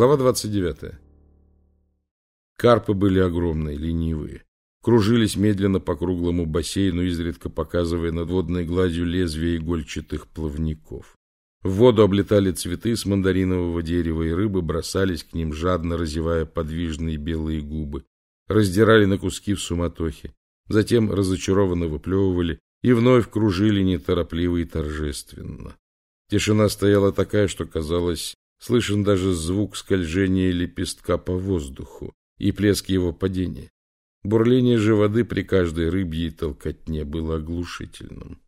Глава 29. Карпы были огромные, ленивые. Кружились медленно по круглому бассейну, изредка показывая над водной гладью лезвия игольчатых плавников. В воду облетали цветы с мандаринового дерева, и рыбы бросались к ним, жадно разевая подвижные белые губы. Раздирали на куски в суматохе. Затем разочарованно выплевывали и вновь кружили неторопливо и торжественно. Тишина стояла такая, что казалось, Слышен даже звук скольжения лепестка по воздуху и плеск его падения. Бурление же воды при каждой рыбьей толкотне было оглушительным.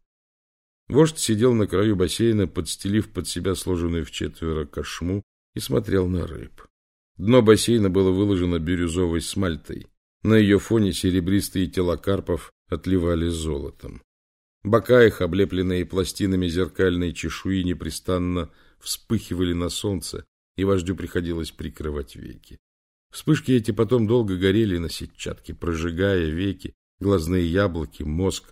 Вождь сидел на краю бассейна, подстелив под себя сложенную в четверо кошму, и смотрел на рыб. Дно бассейна было выложено бирюзовой смальтой. На ее фоне серебристые тела карпов отливали золотом. Бока их, облепленные пластинами зеркальной чешуи, непрестанно вспыхивали на солнце, и вождю приходилось прикрывать веки. Вспышки эти потом долго горели на сетчатке, прожигая веки, глазные яблоки, мозг,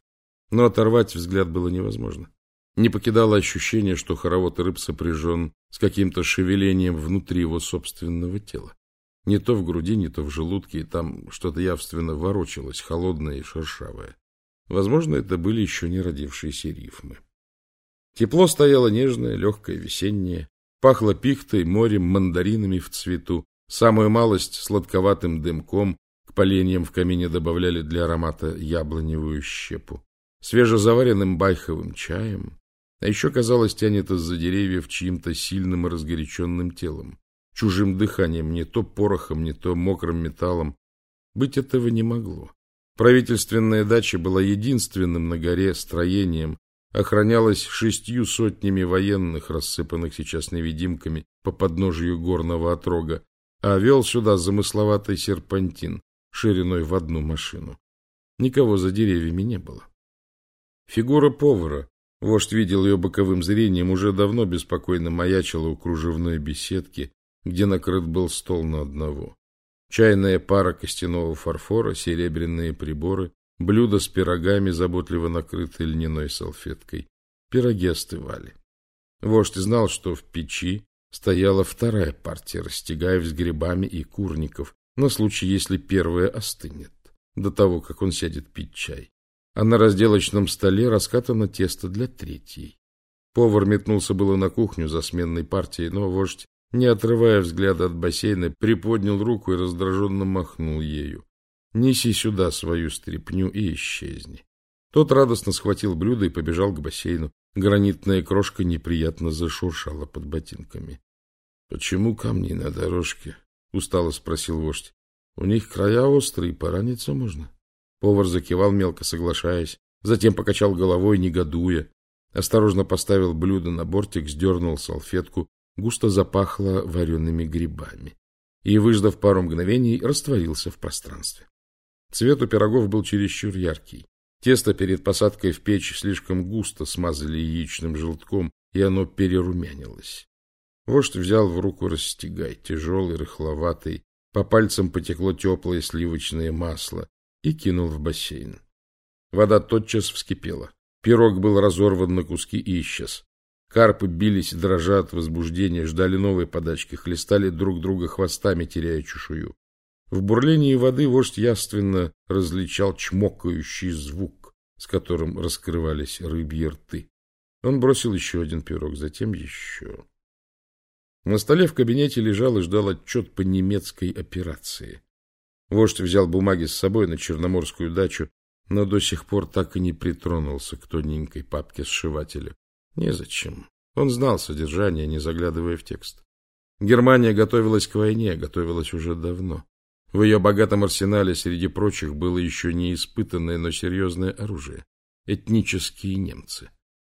но оторвать взгляд было невозможно. Не покидало ощущение, что хоровод рыб сопряжен с каким-то шевелением внутри его собственного тела. Не то в груди, не то в желудке, и там что-то явственно ворочалось, холодное и шершавое. Возможно, это были еще не родившиеся рифмы. Тепло стояло нежное, легкое, весеннее. Пахло пихтой, морем, мандаринами в цвету. Самую малость сладковатым дымком. К поленьям в камине добавляли для аромата яблоневую щепу. Свежезаваренным байховым чаем. А еще, казалось, тянет из-за деревьев чьим-то сильным и разгоряченным телом. Чужим дыханием, не то порохом, не то мокрым металлом. Быть этого не могло. Правительственная дача была единственным на горе строением, охранялась шестью сотнями военных, рассыпанных сейчас невидимками по подножию горного отрога, а вел сюда замысловатый серпантин шириной в одну машину. Никого за деревьями не было. Фигура повара, вождь видел ее боковым зрением, уже давно беспокойно маячила у кружевной беседки, где накрыт был стол на одного. Чайная пара костяного фарфора, серебряные приборы, Блюдо с пирогами, заботливо накрытые льняной салфеткой. Пироги остывали. Вождь знал, что в печи стояла вторая партия растягаев с грибами и курников, на случай, если первая остынет, до того, как он сядет пить чай. А на разделочном столе раскатано тесто для третьей. Повар метнулся было на кухню за сменной партией, но вождь, не отрывая взгляда от бассейна, приподнял руку и раздраженно махнул ею. Неси сюда свою стряпню и исчезни. Тот радостно схватил блюдо и побежал к бассейну. Гранитная крошка неприятно зашуршала под ботинками. — Почему камни на дорожке? — устало спросил вождь. — У них края острые, пораниться можно. Повар закивал, мелко соглашаясь, затем покачал головой, негодуя. Осторожно поставил блюдо на бортик, сдернул салфетку, густо запахло вареными грибами. И, выждав пару мгновений, растворился в пространстве. Цвет у пирогов был чересчур яркий. Тесто перед посадкой в печь слишком густо смазали яичным желтком, и оно перерумянилось. Вождь взял в руку растягай, тяжелый, рыхловатый, по пальцам потекло теплое сливочное масло и кинул в бассейн. Вода тотчас вскипела. Пирог был разорван на куски и исчез. Карпы бились, дрожа от возбуждения, ждали новой подачки, хлестали друг друга хвостами, теряя чешую. В бурлении воды вождь яственно различал чмокающий звук, с которым раскрывались рыбьи рты. Он бросил еще один пирог, затем еще. На столе в кабинете лежал и ждал отчет по немецкой операции. Вождь взял бумаги с собой на черноморскую дачу, но до сих пор так и не притронулся к тоненькой папке сшивателя. Незачем. Он знал содержание, не заглядывая в текст. Германия готовилась к войне, готовилась уже давно. В ее богатом арсенале среди прочих было еще не испытанное, но серьезное оружие – этнические немцы.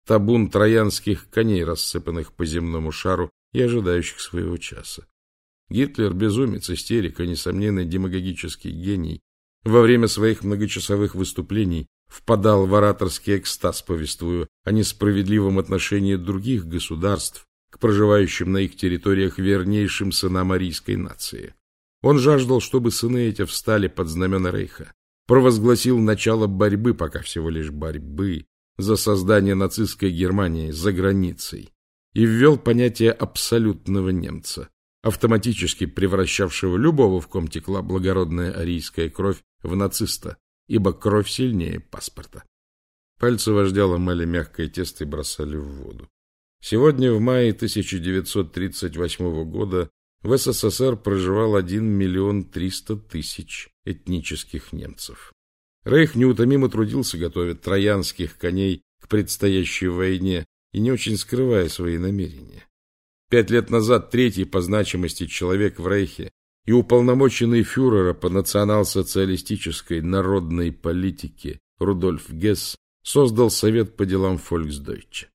Табун троянских коней, рассыпанных по земному шару и ожидающих своего часа. Гитлер – безумец, истерик, а несомненный демагогический гений. Во время своих многочасовых выступлений впадал в ораторский экстаз, повествуя о несправедливом отношении других государств к проживающим на их территориях вернейшим сынам арийской нации. Он жаждал, чтобы сыны эти встали под знамена Рейха, провозгласил начало борьбы, пока всего лишь борьбы, за создание нацистской Германии за границей и ввел понятие абсолютного немца, автоматически превращавшего любого, в ком текла благородная арийская кровь, в нациста, ибо кровь сильнее паспорта. Пальцы вождя ломали мягкое тесто и бросали в воду. Сегодня, в мае 1938 года, в СССР проживал 1 миллион 300 тысяч этнических немцев. Рейх неутомимо трудился, готовя троянских коней к предстоящей войне и не очень скрывая свои намерения. Пять лет назад третий по значимости человек в Рейхе и уполномоченный фюрера по национал-социалистической народной политике Рудольф Гесс создал Совет по делам Фольксдойче.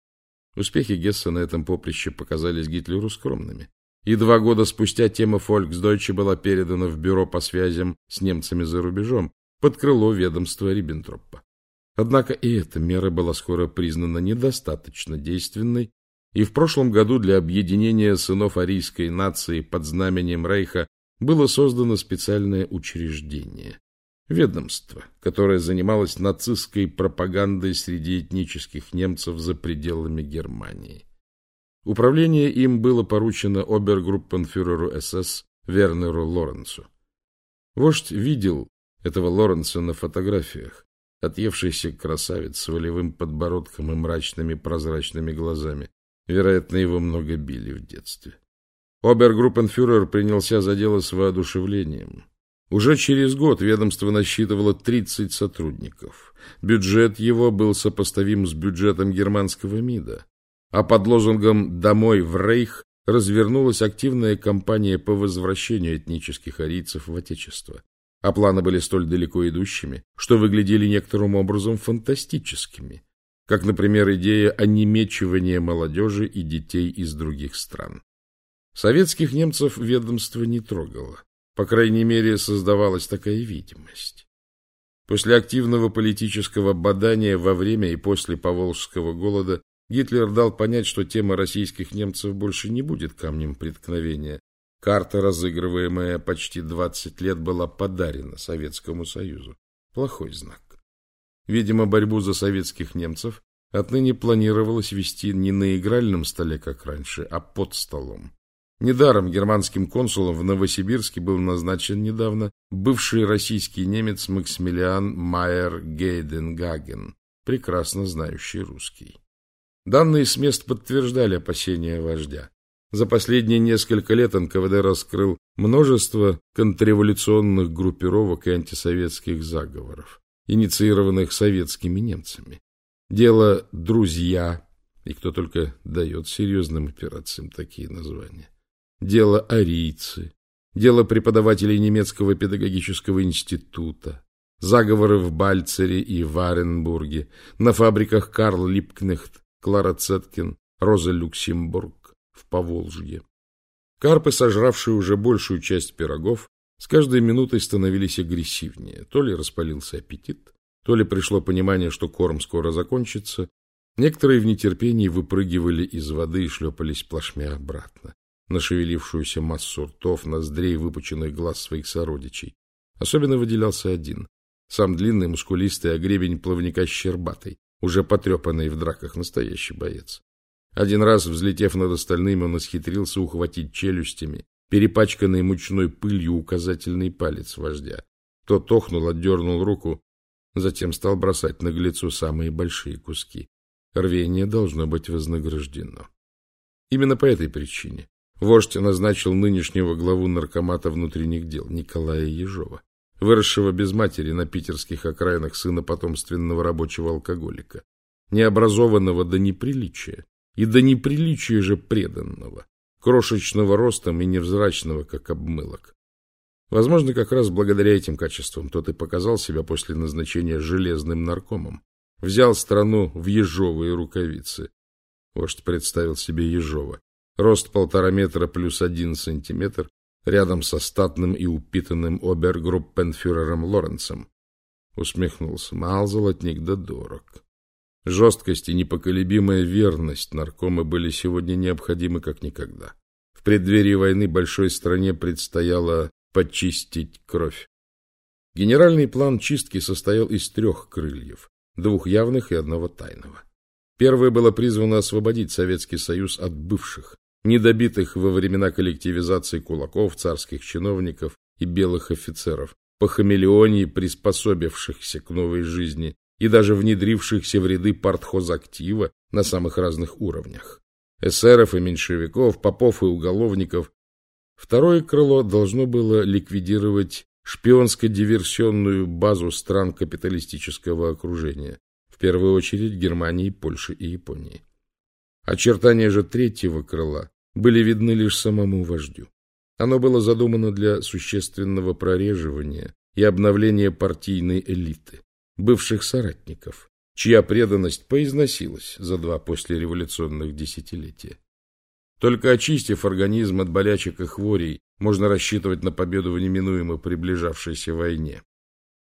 Успехи Гесса на этом поприще показались Гитлеру скромными. И два года спустя тема Фольксдойче была передана в бюро по связям с немцами за рубежом под крыло ведомства Риббентропа. Однако и эта мера была скоро признана недостаточно действенной и в прошлом году для объединения сынов арийской нации под знаменем Рейха было создано специальное учреждение – ведомство, которое занималось нацистской пропагандой среди этнических немцев за пределами Германии. Управление им было поручено обергруппенфюреру СС Вернеру Лоренцу. Вождь видел этого Лоренца на фотографиях, отъевшийся красавец с волевым подбородком и мрачными прозрачными глазами. Вероятно, его много били в детстве. Обергруппенфюрер принялся за дело с воодушевлением. Уже через год ведомство насчитывало 30 сотрудников. Бюджет его был сопоставим с бюджетом германского МИДа. А под лозунгом «Домой в Рейх» развернулась активная кампания по возвращению этнических арийцев в Отечество. А планы были столь далеко идущими, что выглядели некоторым образом фантастическими как, например, идея онемечивания молодежи и детей из других стран. Советских немцев ведомство не трогало. По крайней мере, создавалась такая видимость. После активного политического бадания во время и после Поволжского голода Гитлер дал понять, что тема российских немцев больше не будет камнем преткновения. Карта, разыгрываемая почти 20 лет, была подарена Советскому Союзу. Плохой знак. Видимо, борьбу за советских немцев отныне планировалось вести не на игральном столе, как раньше, а под столом. Недаром германским консулом в Новосибирске был назначен недавно бывший российский немец Максимилиан Майер Гейденгаген, прекрасно знающий русский. Данные с мест подтверждали опасения вождя. За последние несколько лет НКВД раскрыл множество контрреволюционных группировок и антисоветских заговоров инициированных советскими немцами. Дело «Друзья», и кто только дает серьезным операциям такие названия. Дело «Арийцы», дело преподавателей немецкого педагогического института, заговоры в Бальцере и Варенбурге, на фабриках Карл Липкнехт, Клара Цеткин, Роза Люксембург в Поволжье. Карпы, сожравшие уже большую часть пирогов, с каждой минутой становились агрессивнее. То ли распалился аппетит, то ли пришло понимание, что корм скоро закончится. Некоторые в нетерпении выпрыгивали из воды и шлепались плашмя обратно, на шевелившуюся массу ртов, ноздрей, выпученных глаз своих сородичей. Особенно выделялся один. Сам длинный, мускулистый, а гребень плавника щербатый, уже потрепанный в драках настоящий боец. Один раз, взлетев над остальными, он исхитрился ухватить челюстями перепачканный мучной пылью указательный палец вождя. Тот охнул, отдернул руку, затем стал бросать наглецу самые большие куски. Рвение должно быть вознаграждено. Именно по этой причине вождь назначил нынешнего главу наркомата внутренних дел Николая Ежова, выросшего без матери на питерских окраинах сына потомственного рабочего алкоголика, необразованного до неприличия и до неприличия же преданного, крошечного ростом и невзрачного, как обмылок. Возможно, как раз благодаря этим качествам тот и показал себя после назначения железным наркомом. Взял страну в ежовые рукавицы. Вождь представил себе Ежова. Рост полтора метра плюс один сантиметр, рядом со статным и упитанным обергруппенфюрером Лоренцем. Усмехнулся. Мал золотник да дорог. Жесткость и непоколебимая верность наркома были сегодня необходимы как никогда. В преддверии войны большой стране предстояло почистить кровь. Генеральный план чистки состоял из трех крыльев, двух явных и одного тайного. Первое было призвано освободить Советский Союз от бывших, недобитых во времена коллективизации кулаков, царских чиновников и белых офицеров, по хамелеонии приспособившихся к новой жизни и даже внедрившихся в ряды партхозактива на самых разных уровнях. Эсеров и меньшевиков, попов и уголовников. Второе крыло должно было ликвидировать шпионско-диверсионную базу стран капиталистического окружения, в первую очередь Германии, Польши и Японии. Очертания же третьего крыла были видны лишь самому вождю. Оно было задумано для существенного прореживания и обновления партийной элиты, бывших соратников, чья преданность поизносилась за два послереволюционных десятилетия. Только очистив организм от болячек и хворей, можно рассчитывать на победу в неминуемо приближавшейся войне.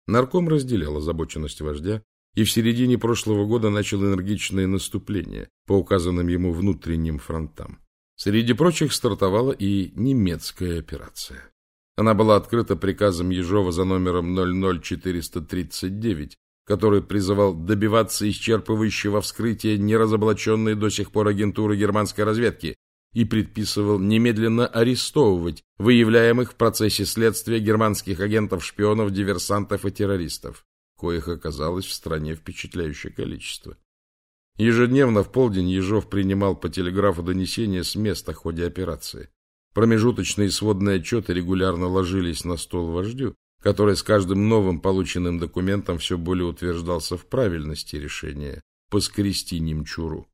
Нарком разделял озабоченность вождя и в середине прошлого года начал энергичное наступление по указанным ему внутренним фронтам. Среди прочих стартовала и немецкая операция. Она была открыта приказом Ежова за номером 00439, который призывал добиваться исчерпывающего вскрытия неразоблаченной до сих пор агентуры германской разведки и предписывал немедленно арестовывать выявляемых в процессе следствия германских агентов-шпионов, диверсантов и террористов, коих оказалось в стране впечатляющее количество. Ежедневно в полдень Ежов принимал по телеграфу донесения с места в ходе операции. Промежуточные сводные отчеты регулярно ложились на стол вождю, который с каждым новым полученным документом все более утверждался в правильности решения поскрести немчуру.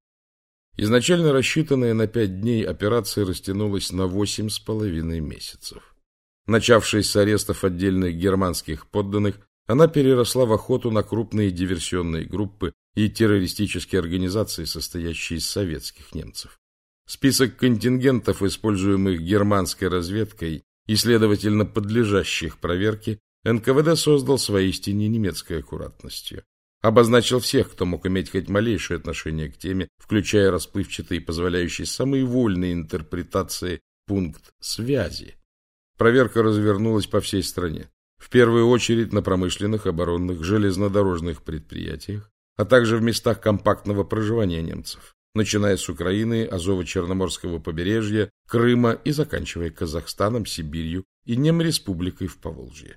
Изначально рассчитанная на пять дней операция растянулась на восемь с половиной месяцев. Начавшись с арестов отдельных германских подданных, она переросла в охоту на крупные диверсионные группы, и террористические организации, состоящие из советских немцев. Список контингентов, используемых германской разведкой и, следовательно, подлежащих проверке, НКВД создал с воистине немецкой аккуратностью. Обозначил всех, кто мог иметь хоть малейшее отношение к теме, включая расплывчатый и позволяющий самые вольные интерпретации пункт связи. Проверка развернулась по всей стране. В первую очередь на промышленных, оборонных, железнодорожных предприятиях, а также в местах компактного проживания немцев, начиная с Украины, Азово-Черноморского побережья, Крыма и заканчивая Казахстаном, Сибирью и Немреспубликой в Поволжье.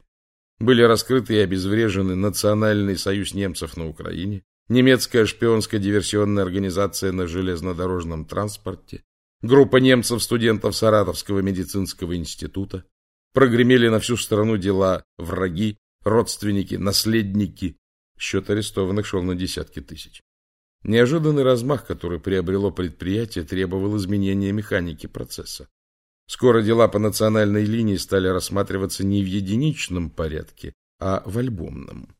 Были раскрыты и обезврежены Национальный союз немцев на Украине, немецкая шпионско-диверсионная организация на железнодорожном транспорте, группа немцев-студентов Саратовского медицинского института, прогремели на всю страну дела враги, родственники, наследники, Счет арестованных шел на десятки тысяч. Неожиданный размах, который приобрело предприятие, требовал изменения механики процесса. Скоро дела по национальной линии стали рассматриваться не в единичном порядке, а в альбомном.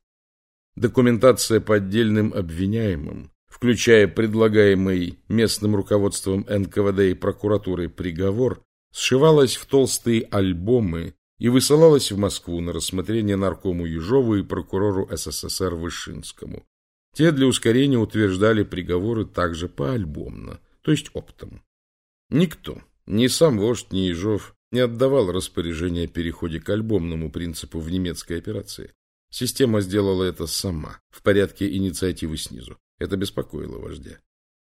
Документация по отдельным обвиняемым, включая предлагаемый местным руководством НКВД и прокуратурой приговор, сшивалась в толстые альбомы и высылалась в Москву на рассмотрение наркому Ежову и прокурору СССР Вышинскому. Те для ускорения утверждали приговоры также поальбомно, то есть оптом. Никто, ни сам вождь, ни Ежов, не отдавал распоряжение о переходе к альбомному принципу в немецкой операции. Система сделала это сама, в порядке инициативы снизу. Это беспокоило вождя.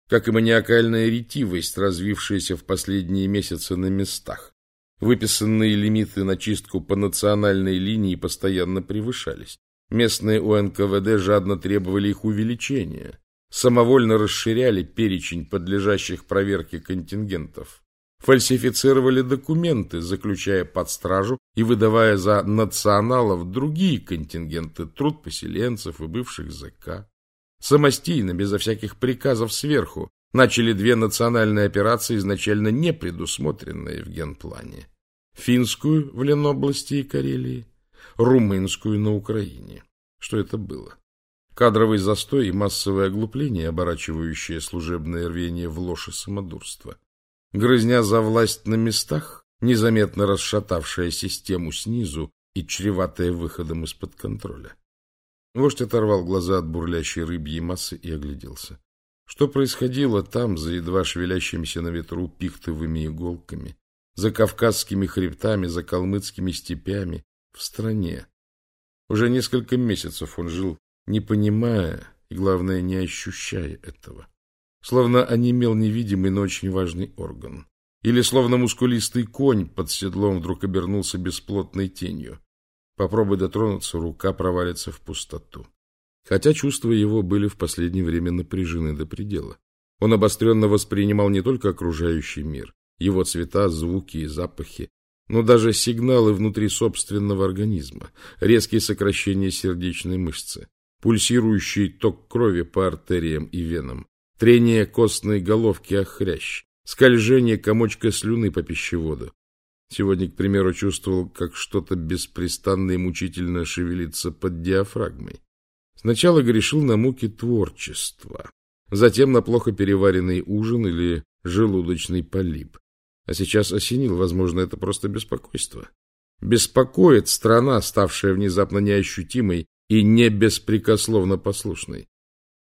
Как и маниакальная ретивость, развившаяся в последние месяцы на местах, Выписанные лимиты на чистку по национальной линии постоянно превышались. Местные УНКВД жадно требовали их увеличения, самовольно расширяли перечень подлежащих проверке контингентов, фальсифицировали документы, заключая под стражу и выдавая за националов другие контингенты труд поселенцев и бывших ЗК. Самостийно, безо всяких приказов сверху, начали две национальные операции, изначально не предусмотренные в генплане. Финскую в Ленобласти и Карелии, румынскую на Украине. Что это было? Кадровый застой и массовое оглупление, оборачивающее служебное рвение в ложь и самодурство. Грызня за власть на местах, незаметно расшатавшая систему снизу и чреватая выходом из-под контроля. Вождь оторвал глаза от бурлящей рыбьей массы и огляделся. Что происходило там, за едва шевелящимися на ветру пихтовыми иголками, за Кавказскими хребтами, за калмыцкими степями, в стране? Уже несколько месяцев он жил, не понимая и, главное, не ощущая этого. Словно онемел невидимый, но очень важный орган. или словно мускулистый конь под седлом вдруг обернулся бесплотной тенью. Попробуй дотронуться, рука провалится в пустоту. Хотя чувства его были в последнее время напряжены до предела. Он обостренно воспринимал не только окружающий мир, его цвета, звуки и запахи, но даже сигналы внутри собственного организма, резкие сокращения сердечной мышцы, пульсирующий ток крови по артериям и венам, трение костной головки о хрящ, скольжение комочка слюны по пищеводу. Сегодня, к примеру, чувствовал, как что-то беспрестанно и мучительно шевелится под диафрагмой. Сначала грешил на муки творчества, затем на плохо переваренный ужин или желудочный полип. А сейчас осенил, возможно, это просто беспокойство. Беспокоит страна, ставшая внезапно неощутимой и не беспрекословно послушной.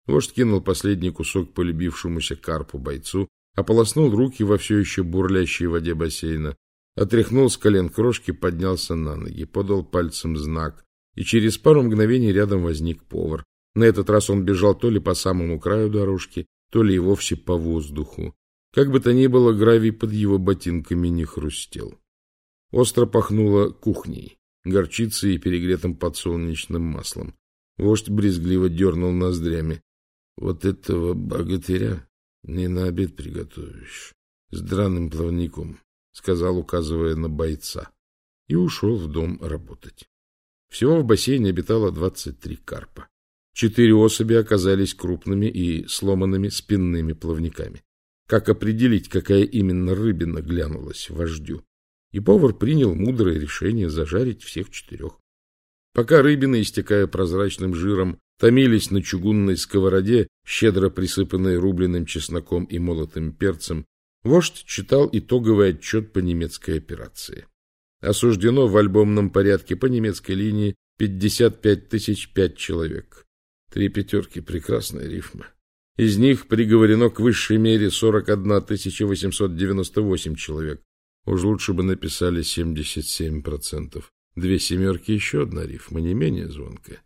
Вождь кинул последний кусок полюбившемуся карпу бойцу, ополоснул руки во все еще бурлящей воде бассейна, отряхнул с колен крошки, поднялся на ноги, подал пальцем знак, и через пару мгновений рядом возник повар. На этот раз он бежал то ли по самому краю дорожки, то ли и вовсе по воздуху. Как бы то ни было, гравий под его ботинками не хрустел. Остро пахнуло кухней, горчицей и перегретым подсолнечным маслом. Вождь брезгливо дернул ноздрями. — Вот этого богатыря не на обед приготовишь, с драным плавником, — сказал, указывая на бойца, и ушел в дом работать. Всего в бассейне обитало двадцать три карпа. Четыре особи оказались крупными и сломанными спинными плавниками. Как определить, какая именно рыбина глянулась вождю? И повар принял мудрое решение зажарить всех четырех. Пока рыбины, истекая прозрачным жиром, томились на чугунной сковороде, щедро присыпанной рубленым чесноком и молотым перцем, вождь читал итоговый отчет по немецкой операции. Осуждено в альбомном порядке по немецкой линии 55 тысяч пять человек. Три пятерки — прекрасная рифма. Из них приговорено к высшей мере 41 898 человек. Уж лучше бы написали 77%. Две семерки — еще одна рифма, не менее звонкая.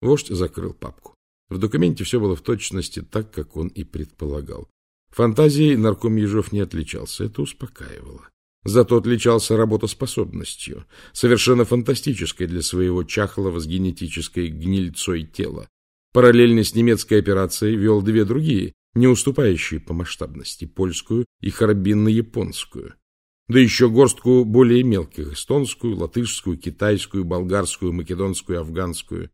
Вождь закрыл папку. В документе все было в точности так, как он и предполагал. Фантазией нарком Ежов не отличался, это успокаивало. Зато отличался работоспособностью, совершенно фантастической для своего чахлого с генетической гнильцой тела. Параллельно с немецкой операцией вел две другие, не уступающие по масштабности, польскую и харабинно-японскую. Да еще горстку более мелких – эстонскую, латышскую, китайскую, болгарскую, македонскую, афганскую.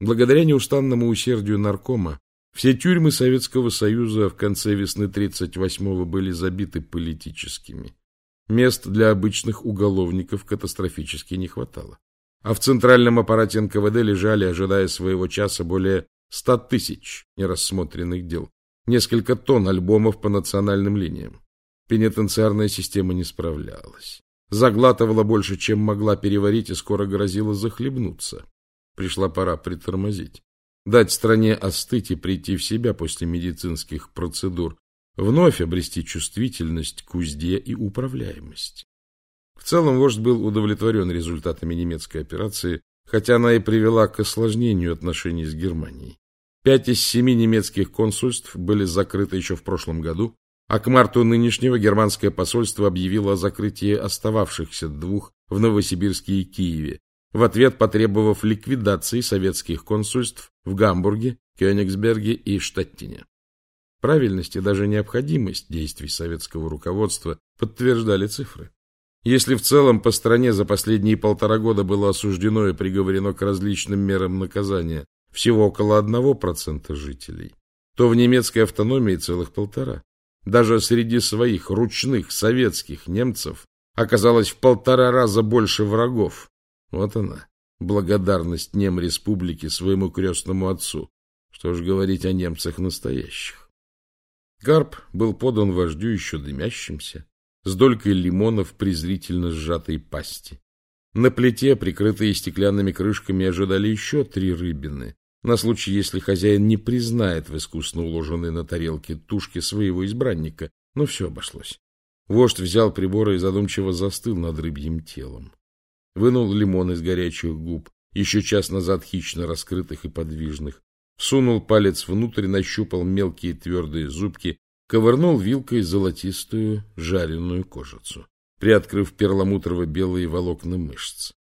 Благодаря неустанному усердию наркома все тюрьмы Советского Союза в конце весны 1938-го были забиты политическими. Мест для обычных уголовников катастрофически не хватало. А в центральном аппарате НКВД лежали, ожидая своего часа, более ста тысяч нерассмотренных дел, несколько тонн альбомов по национальным линиям. Пенитенциарная система не справлялась. Заглатывала больше, чем могла переварить, и скоро грозила захлебнуться. Пришла пора притормозить. Дать стране остыть и прийти в себя после медицинских процедур, вновь обрести чувствительность к узде и управляемость. В целом вождь был удовлетворен результатами немецкой операции, хотя она и привела к осложнению отношений с Германией. Пять из семи немецких консульств были закрыты еще в прошлом году, а к марту нынешнего германское посольство объявило о закрытии остававшихся двух в Новосибирске и Киеве, в ответ потребовав ликвидации советских консульств в Гамбурге, Кёнигсберге и Штаттине. Правильность и даже необходимость действий советского руководства подтверждали цифры. Если в целом по стране за последние полтора года было осуждено и приговорено к различным мерам наказания всего около одного процента жителей, то в немецкой автономии целых полтора. Даже среди своих ручных советских немцев оказалось в полтора раза больше врагов. Вот она, благодарность нем республики своему крестному отцу. Что ж говорить о немцах настоящих. Карп был подан вождю еще дымящимся, с долькой лимона в презрительно сжатой пасти. На плите, прикрытые стеклянными крышками, ожидали еще три рыбины, на случай, если хозяин не признает в искусно уложенной на тарелке тушки своего избранника, но все обошлось. Вождь взял приборы и задумчиво застыл над рыбьим телом. Вынул лимон из горячих губ, еще час назад хищно раскрытых и подвижных, Сунул палец внутрь, нащупал мелкие твердые зубки ковырнул вилкой золотистую жареную кожицу, приоткрыв перламутрово-белые волокна мышц.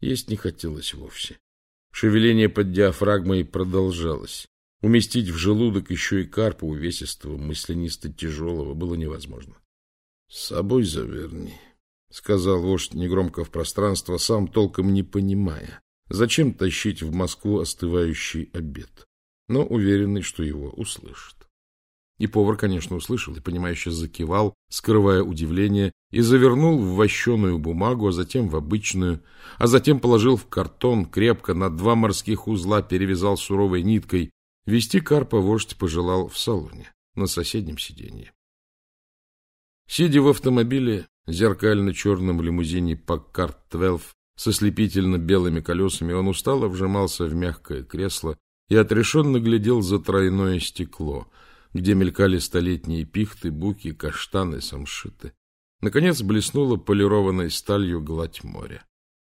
Есть не хотелось вовсе. Шевеление под диафрагмой продолжалось. Уместить в желудок еще и карпа увесистого, мысленисто тяжелого было невозможно. — С собой заверни, — сказал вождь негромко в пространство, сам толком не понимая, зачем тащить в Москву остывающий обед, но уверенный, что его услышат. И повар, конечно, услышал и, понимающе закивал, скрывая удивление, и завернул в вощеную бумагу, а затем в обычную, а затем положил в картон, крепко на два морских узла перевязал суровой ниткой. Вести карпа вождь пожелал в салоне, на соседнем сиденье. Сидя в автомобиле, зеркально-черном лимузине Packard 12 со слепительно белыми колесами, он устало вжимался в мягкое кресло и отрешенно глядел за тройное стекло — где мелькали столетние пихты, буки, каштаны, самшиты. Наконец блеснула полированной сталью гладь моря.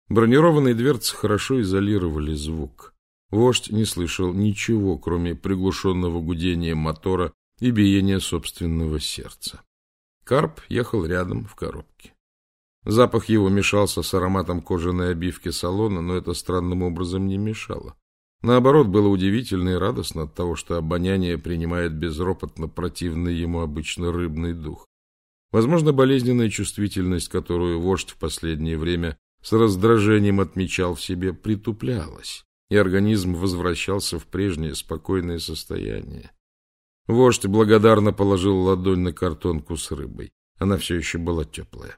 Бронированные дверцы хорошо изолировали звук. Вождь не слышал ничего, кроме приглушенного гудения мотора и биения собственного сердца. Карп ехал рядом в коробке. Запах его мешался с ароматом кожаной обивки салона, но это странным образом не мешало. Наоборот, было удивительно и радостно от того, что обоняние принимает безропотно противный ему обычно рыбный дух. Возможно, болезненная чувствительность, которую вождь в последнее время с раздражением отмечал в себе, притуплялась, и организм возвращался в прежнее спокойное состояние. Вождь благодарно положил ладонь на картонку с рыбой. Она все еще была теплая.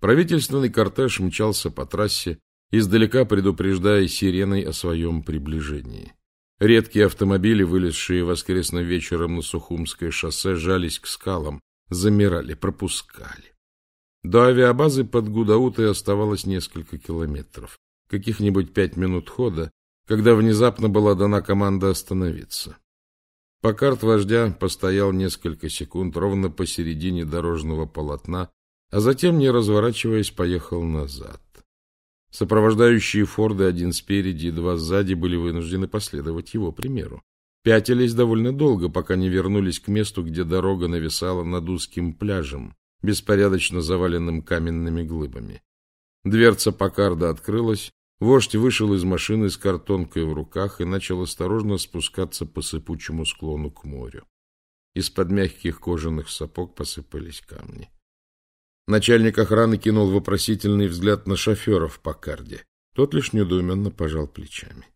Правительственный кортеж мчался по трассе, издалека предупреждая сиреной о своем приближении. Редкие автомобили, вылезшие воскресным вечером на Сухумское шоссе, жались к скалам, замирали, пропускали. До авиабазы под Гудаутой оставалось несколько километров, каких-нибудь пять минут хода, когда внезапно была дана команда остановиться. Покарт вождя постоял несколько секунд ровно посередине дорожного полотна, а затем, не разворачиваясь, поехал назад. Сопровождающие Форды один спереди и два сзади были вынуждены последовать его примеру. Пятились довольно долго, пока не вернулись к месту, где дорога нависала над узким пляжем, беспорядочно заваленным каменными глыбами. Дверца Покарда открылась, вождь вышел из машины с картонкой в руках и начал осторожно спускаться по сыпучему склону к морю. Из-под мягких кожаных сапог посыпались камни. Начальник охраны кинул вопросительный взгляд на шофера в Покарде. Тот лишь недоуменно пожал плечами.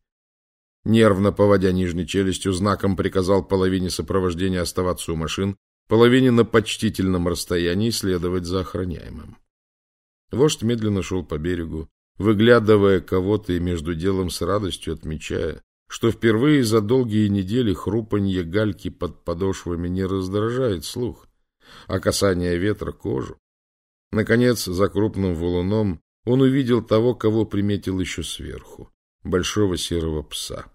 Нервно поводя нижней челюстью, знаком приказал половине сопровождения оставаться у машин, половине на почтительном расстоянии следовать за охраняемым. Вождь медленно шел по берегу, выглядывая кого-то и между делом с радостью отмечая, что впервые за долгие недели хрупанье гальки под подошвами не раздражает слух, а касание ветра кожу Наконец, за крупным валуном он увидел того, кого приметил еще сверху — большого серого пса.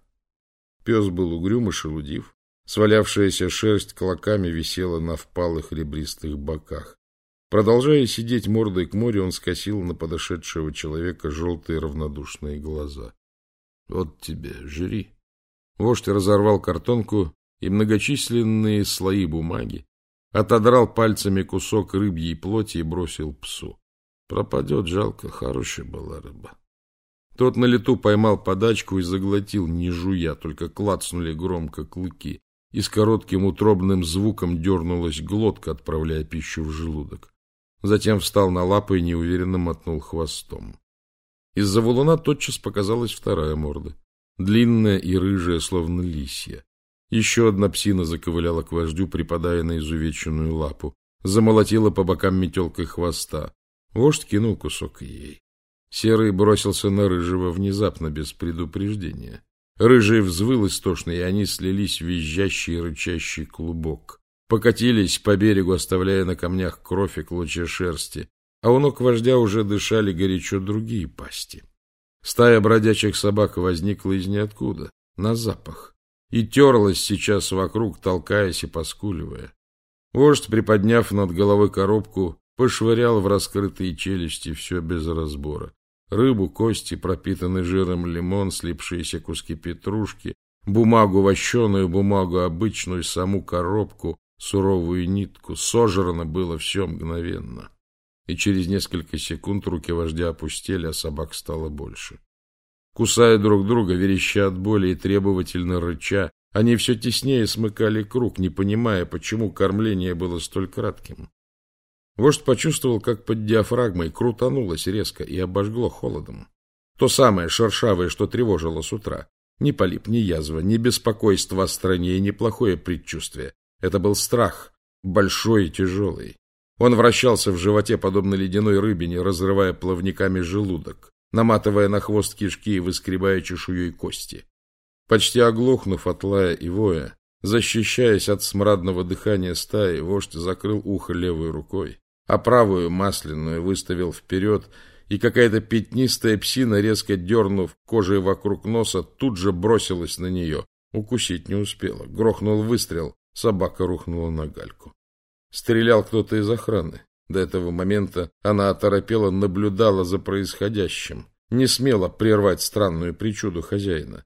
Пес был угрюм и шелудив, свалявшаяся шерсть клоками висела на впалых ребристых боках. Продолжая сидеть мордой к морю, он скосил на подошедшего человека желтые равнодушные глаза. — Вот тебе, жри. Вождь разорвал картонку, и многочисленные слои бумаги, Отодрал пальцами кусок рыбьей плоти и бросил псу. Пропадет, жалко, хорошая была рыба. Тот на лету поймал подачку и заглотил, не жуя, только клацнули громко клыки, и с коротким утробным звуком дернулась глотка, отправляя пищу в желудок. Затем встал на лапы и неуверенно мотнул хвостом. Из-за валуна тотчас показалась вторая морда, длинная и рыжая, словно лисья. Еще одна псина заковыляла к вождю, припадая на изувеченную лапу. Замолотила по бокам метелкой хвоста. Вождь кинул кусок ей. Серый бросился на рыжего внезапно, без предупреждения. Рыжий взвыл истошно, и они слились в визжащий и рычащий клубок. Покатились по берегу, оставляя на камнях кровь и клочья шерсти, а у ног вождя уже дышали горячо другие пасти. Стая бродячих собак возникла из ниоткуда, на запах и терлась сейчас вокруг, толкаясь и поскуливая. Вождь, приподняв над головой коробку, пошвырял в раскрытые челюсти все без разбора. Рыбу, кости, пропитанный жиром лимон, слипшиеся куски петрушки, бумагу вощеную, бумагу обычную, саму коробку, суровую нитку, сожрано было все мгновенно. И через несколько секунд руки вождя опустили, а собак стало больше. Кусая друг друга, вереща от боли и требовательно рыча, они все теснее смыкали круг, не понимая, почему кормление было столь кратким. Вождь почувствовал, как под диафрагмой крутанулось резко и обожгло холодом. То самое шершавое, что тревожило с утра. Ни полип, ни язва, ни беспокойство о стране и ни плохое предчувствие. Это был страх, большой и тяжелый. Он вращался в животе, подобно ледяной рыбине, разрывая плавниками желудок, наматывая на хвост кишки и выскребая чешуей кости. Почти оглохнув от лая и воя, защищаясь от смрадного дыхания стаи, вождь закрыл ухо левой рукой, а правую масляную выставил вперед, и какая-то пятнистая псина, резко дернув кожей вокруг носа, тут же бросилась на нее. Укусить не успела. Грохнул выстрел, собака рухнула на гальку. Стрелял кто-то из охраны. До этого момента она оторопела, наблюдала за происходящим, не смела прервать странную причуду хозяина.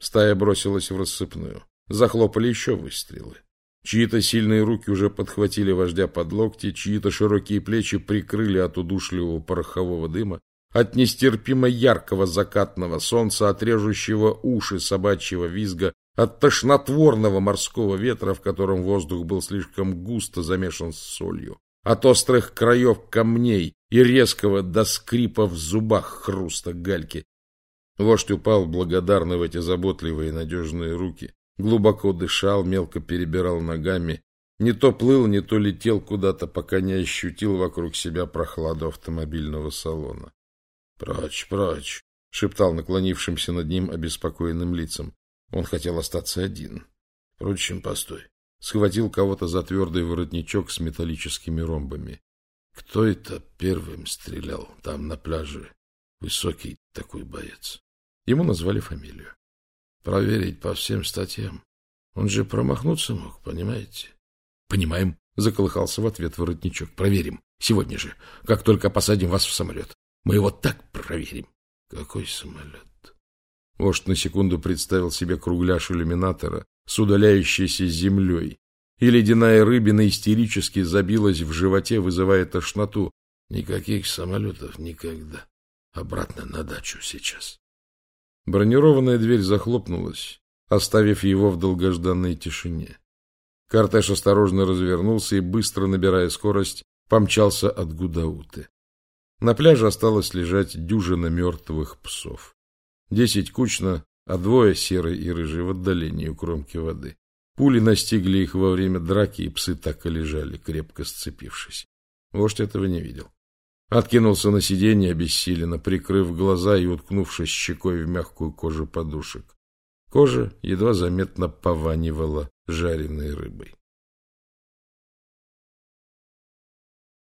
Стая бросилась в рассыпную. Захлопали еще выстрелы. Чьи-то сильные руки уже подхватили вождя под локти, чьи-то широкие плечи прикрыли от удушливого порохового дыма, от нестерпимо яркого закатного солнца, от режущего уши собачьего визга, от тошнотворного морского ветра, в котором воздух был слишком густо замешан с солью, от острых краев камней и резкого до скрипа в зубах хруста гальки. Вождь упал благодарно в эти заботливые и надежные руки, глубоко дышал, мелко перебирал ногами, не то плыл, не то летел куда-то, пока не ощутил вокруг себя прохладу автомобильного салона. — Прочь, прочь! — шептал наклонившимся над ним обеспокоенным лицом. Он хотел остаться один. Впрочем, постой. Схватил кого-то за твердый воротничок с металлическими ромбами. Кто это первым стрелял там на пляже? Высокий такой боец. Ему назвали фамилию. Проверить по всем статьям. Он же промахнуться мог, понимаете? Понимаем, заколыхался в ответ воротничок. Проверим. Сегодня же, как только посадим вас в самолет. Мы его так проверим. Какой самолет? Вождь на секунду представил себе кругляш иллюминатора с удаляющейся землей, и ледяная рыбина истерически забилась в животе, вызывая тошноту. Никаких самолетов никогда. Обратно на дачу сейчас. Бронированная дверь захлопнулась, оставив его в долгожданной тишине. Кортеж осторожно развернулся и, быстро набирая скорость, помчался от Гудауты. На пляже осталось лежать дюжина мертвых псов. Десять кучно, а двое, серый и рыжий, в отдалении у кромки воды. Пули настигли их во время драки, и псы так и лежали, крепко сцепившись. Вождь этого не видел. Откинулся на сиденье обессиленно, прикрыв глаза и уткнувшись щекой в мягкую кожу подушек. Кожа едва заметно пованивала жареной рыбой.